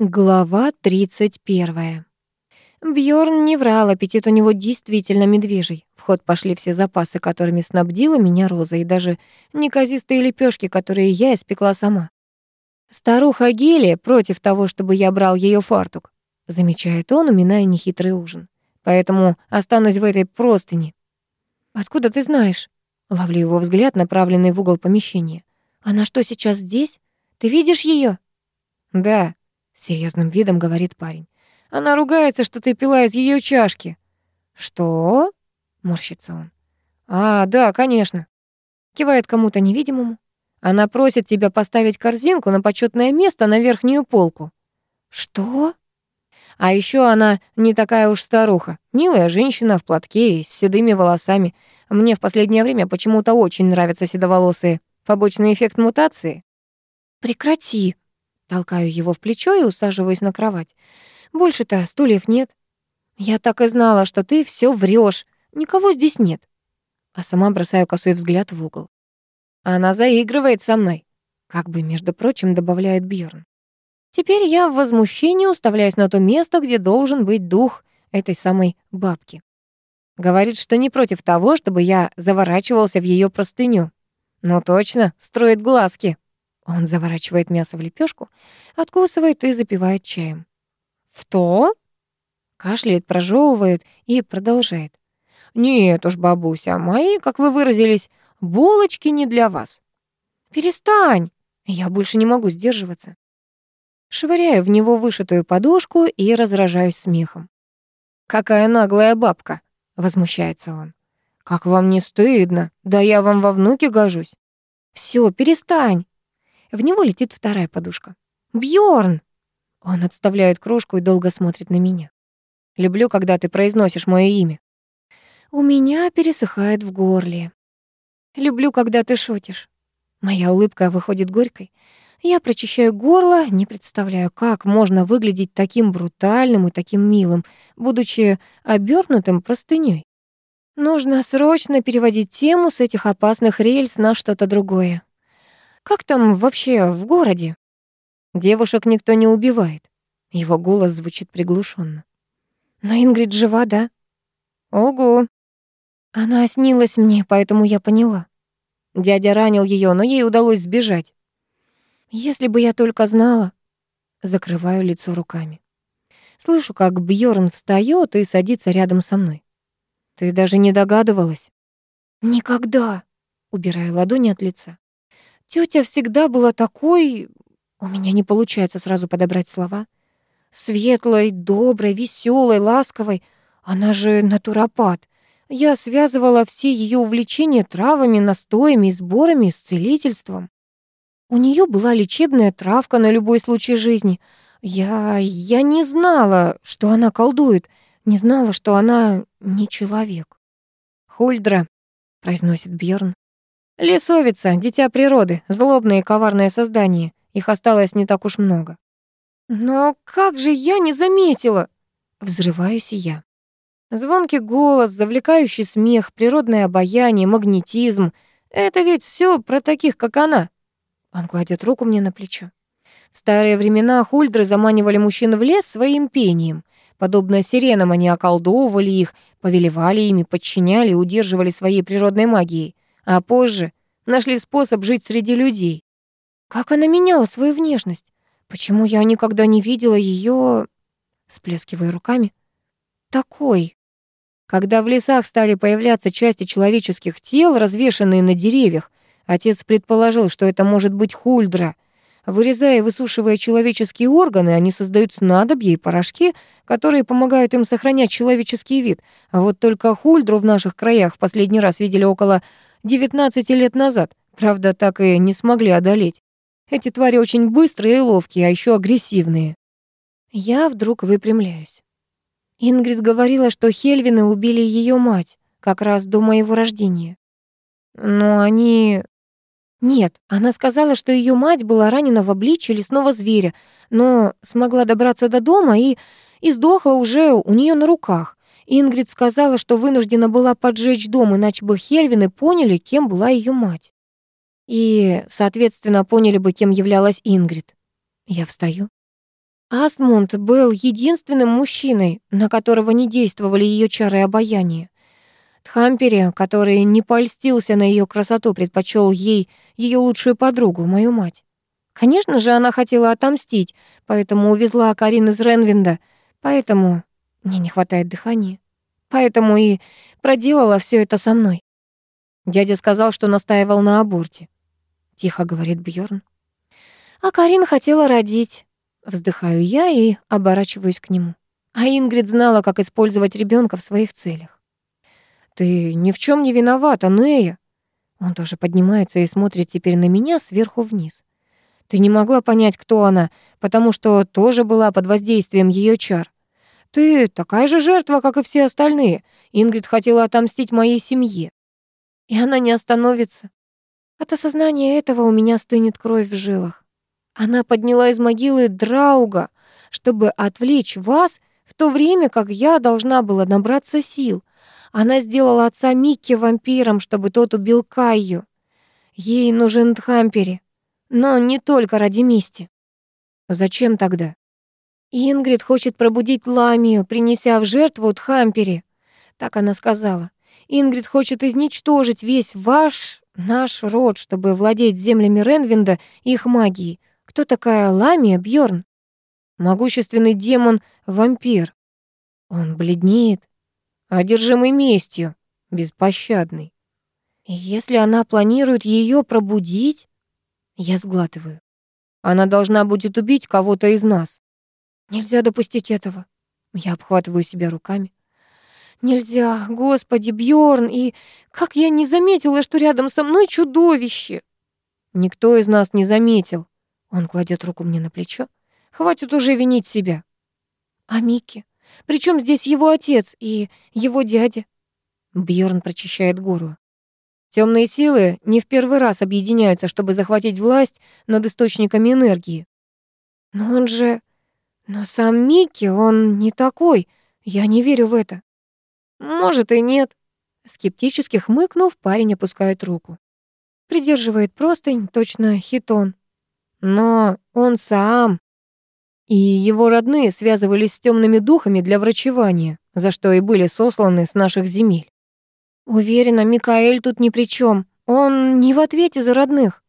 Глава 31. Бьорн не врал, аппетит у него действительно медвежий. В ход пошли все запасы, которыми снабдила меня Роза, и даже неказистые лепешки, которые я испекла сама. Старуха Гелия против того, чтобы я брал ее фартук, замечает он, уминая нехитрый ужин. Поэтому останусь в этой простыне. Откуда ты знаешь? Ловлю его взгляд, направленный в угол помещения. Она что, сейчас здесь? Ты видишь ее? Да, серьезным видом говорит парень. Она ругается, что ты пила из ее чашки. Что? Морщится он. А, да, конечно. Кивает кому-то невидимому. Она просит тебя поставить корзинку на почетное место на верхнюю полку. Что? А еще она не такая уж старуха. Милая женщина в платке и с седыми волосами. Мне в последнее время почему-то очень нравятся седоволосые. Побочный эффект мутации. Прекрати, Толкаю его в плечо и усаживаюсь на кровать. Больше-то стульев нет. Я так и знала, что ты все врешь. Никого здесь нет. А сама бросаю косой взгляд в угол. Она заигрывает со мной. Как бы, между прочим, добавляет Бьорн. Теперь я в возмущении уставляюсь на то место, где должен быть дух этой самой бабки. Говорит, что не против того, чтобы я заворачивался в ее простыню. Ну точно, строит глазки. Он заворачивает мясо в лепешку, откусывает и запивает чаем. «В то?» Кашляет, прожевывает и продолжает. «Нет уж, бабуся, мои, как вы выразились, булочки не для вас». «Перестань!» Я больше не могу сдерживаться. Швыряю в него вышитую подушку и разражаюсь смехом. «Какая наглая бабка!» — возмущается он. «Как вам не стыдно? Да я вам во внуки гожусь». «Всё, перестань!» В него летит вторая подушка. Бьорн! Он отставляет кружку и долго смотрит на меня. Люблю, когда ты произносишь мое имя. У меня пересыхает в горле. Люблю, когда ты шутишь. Моя улыбка выходит горькой. Я прочищаю горло, не представляю, как можно выглядеть таким брутальным и таким милым, будучи обернутым простыней. Нужно срочно переводить тему с этих опасных рельс на что-то другое. Как там вообще в городе? Девушек никто не убивает. Его голос звучит приглушенно. Но Ингрид жива, да? Ого. Она снилась мне, поэтому я поняла. Дядя ранил ее, но ей удалось сбежать. Если бы я только знала. Закрываю лицо руками. Слышу, как Бьорн встаёт и садится рядом со мной. Ты даже не догадывалась? Никогда. Убираю ладони от лица. Тётя всегда была такой... У меня не получается сразу подобрать слова. Светлой, доброй, веселой, ласковой. Она же натуропат. Я связывала все ее увлечения травами, настоями сборами с целительством. У нее была лечебная травка на любой случай жизни. Я... я не знала, что она колдует, не знала, что она не человек. «Хульдра», — произносит Бьорн. Лесовица, дитя природы, злобное и коварное создание. Их осталось не так уж много. Но как же я не заметила? Взрываюсь я. Звонкий голос, завлекающий смех, природное обаяние, магнетизм — это ведь все про таких, как она. Он кладет руку мне на плечо. В старые времена хульдры заманивали мужчин в лес своим пением. Подобно сиренам они околдовывали их, повелевали ими, подчиняли и удерживали своей природной магией а позже нашли способ жить среди людей. Как она меняла свою внешность? Почему я никогда не видела ее, сплескивая руками, такой? Когда в лесах стали появляться части человеческих тел, развешанные на деревьях, отец предположил, что это может быть хульдра. Вырезая и высушивая человеческие органы, они создают снадобья и порошки, которые помогают им сохранять человеческий вид. А вот только хульдру в наших краях в последний раз видели около 19 лет назад. Правда, так и не смогли одолеть. Эти твари очень быстрые и ловкие, а еще агрессивные. Я вдруг выпрямляюсь. Ингрид говорила, что Хельвины убили ее мать как раз до моего рождения. Но они... Нет, она сказала, что ее мать была ранена в обличье лесного зверя, но смогла добраться до дома и, и сдохла уже у нее на руках. Ингрид сказала, что вынуждена была поджечь дом, иначе бы Хельвины поняли, кем была ее мать. И, соответственно, поняли бы, кем являлась Ингрид. Я встаю. Асмунд был единственным мужчиной, на которого не действовали ее чары обаяния. Тхампери, который не польстился на ее красоту, предпочел ей ее лучшую подругу, мою мать. Конечно же, она хотела отомстить, поэтому увезла Карин из Ренвинда, поэтому мне не хватает дыхания, поэтому и проделала все это со мной. Дядя сказал, что настаивал на аборте. Тихо говорит Бьорн. А Карин хотела родить. Вздыхаю я и оборачиваюсь к нему. А Ингрид знала, как использовать ребенка в своих целях. «Ты ни в чем не виновата, Нея!» Он тоже поднимается и смотрит теперь на меня сверху вниз. «Ты не могла понять, кто она, потому что тоже была под воздействием ее чар. Ты такая же жертва, как и все остальные. Ингрид хотела отомстить моей семье. И она не остановится. От осознания этого у меня стынет кровь в жилах. Она подняла из могилы Драуга, чтобы отвлечь вас, в то время как я должна была набраться сил. Она сделала отца Микки вампиром, чтобы тот убил Кайю. Ей нужен Тхампери, но не только ради мести. Зачем тогда? Ингрид хочет пробудить Ламию, принеся в жертву Тхампери. Так она сказала. Ингрид хочет изничтожить весь ваш, наш род, чтобы владеть землями Ренвинда и их магией. Кто такая Ламия Бьорн? Могущественный демон-вампир. Он бледнеет, одержимый местью, беспощадный. Если она планирует ее пробудить, я сглатываю. Она должна будет убить кого-то из нас. Нельзя допустить этого. Я обхватываю себя руками. Нельзя, господи, Бьорн, и как я не заметила, что рядом со мной чудовище. Никто из нас не заметил. Он кладет руку мне на плечо. Хватит уже винить себя. А Микки? Причем здесь его отец и его дядя? Бьорн прочищает горло. Темные силы не в первый раз объединяются, чтобы захватить власть над источниками энергии. Но он же... Но сам Микки, он не такой. Я не верю в это. «Может и нет». Скептически хмыкнув, парень опускает руку. Придерживает простынь, точно хитон. Но он сам. И его родные связывались с темными духами для врачевания, за что и были сосланы с наших земель. Уверена, Микаэль тут ни при чем. Он не в ответе за родных.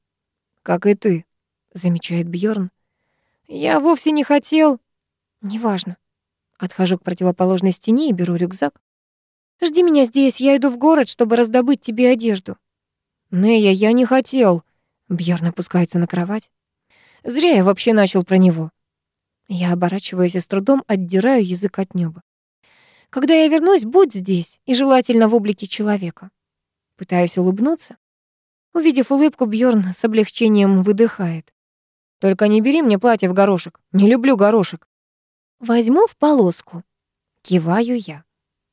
Как и ты, замечает Бьорн. Я вовсе не хотел. Неважно. Отхожу к противоположной стене и беру рюкзак. Жди меня здесь, я иду в город, чтобы раздобыть тебе одежду». «Нея, я не хотел». Бьерн опускается на кровать. Зря я вообще начал про него. Я оборачиваюсь и с трудом отдираю язык от неба. Когда я вернусь, будь здесь, и желательно в облике человека. Пытаюсь улыбнуться. Увидев улыбку, Бьорн с облегчением выдыхает. Только не бери мне платье в горошек. Не люблю горошек. Возьму в полоску. Киваю я.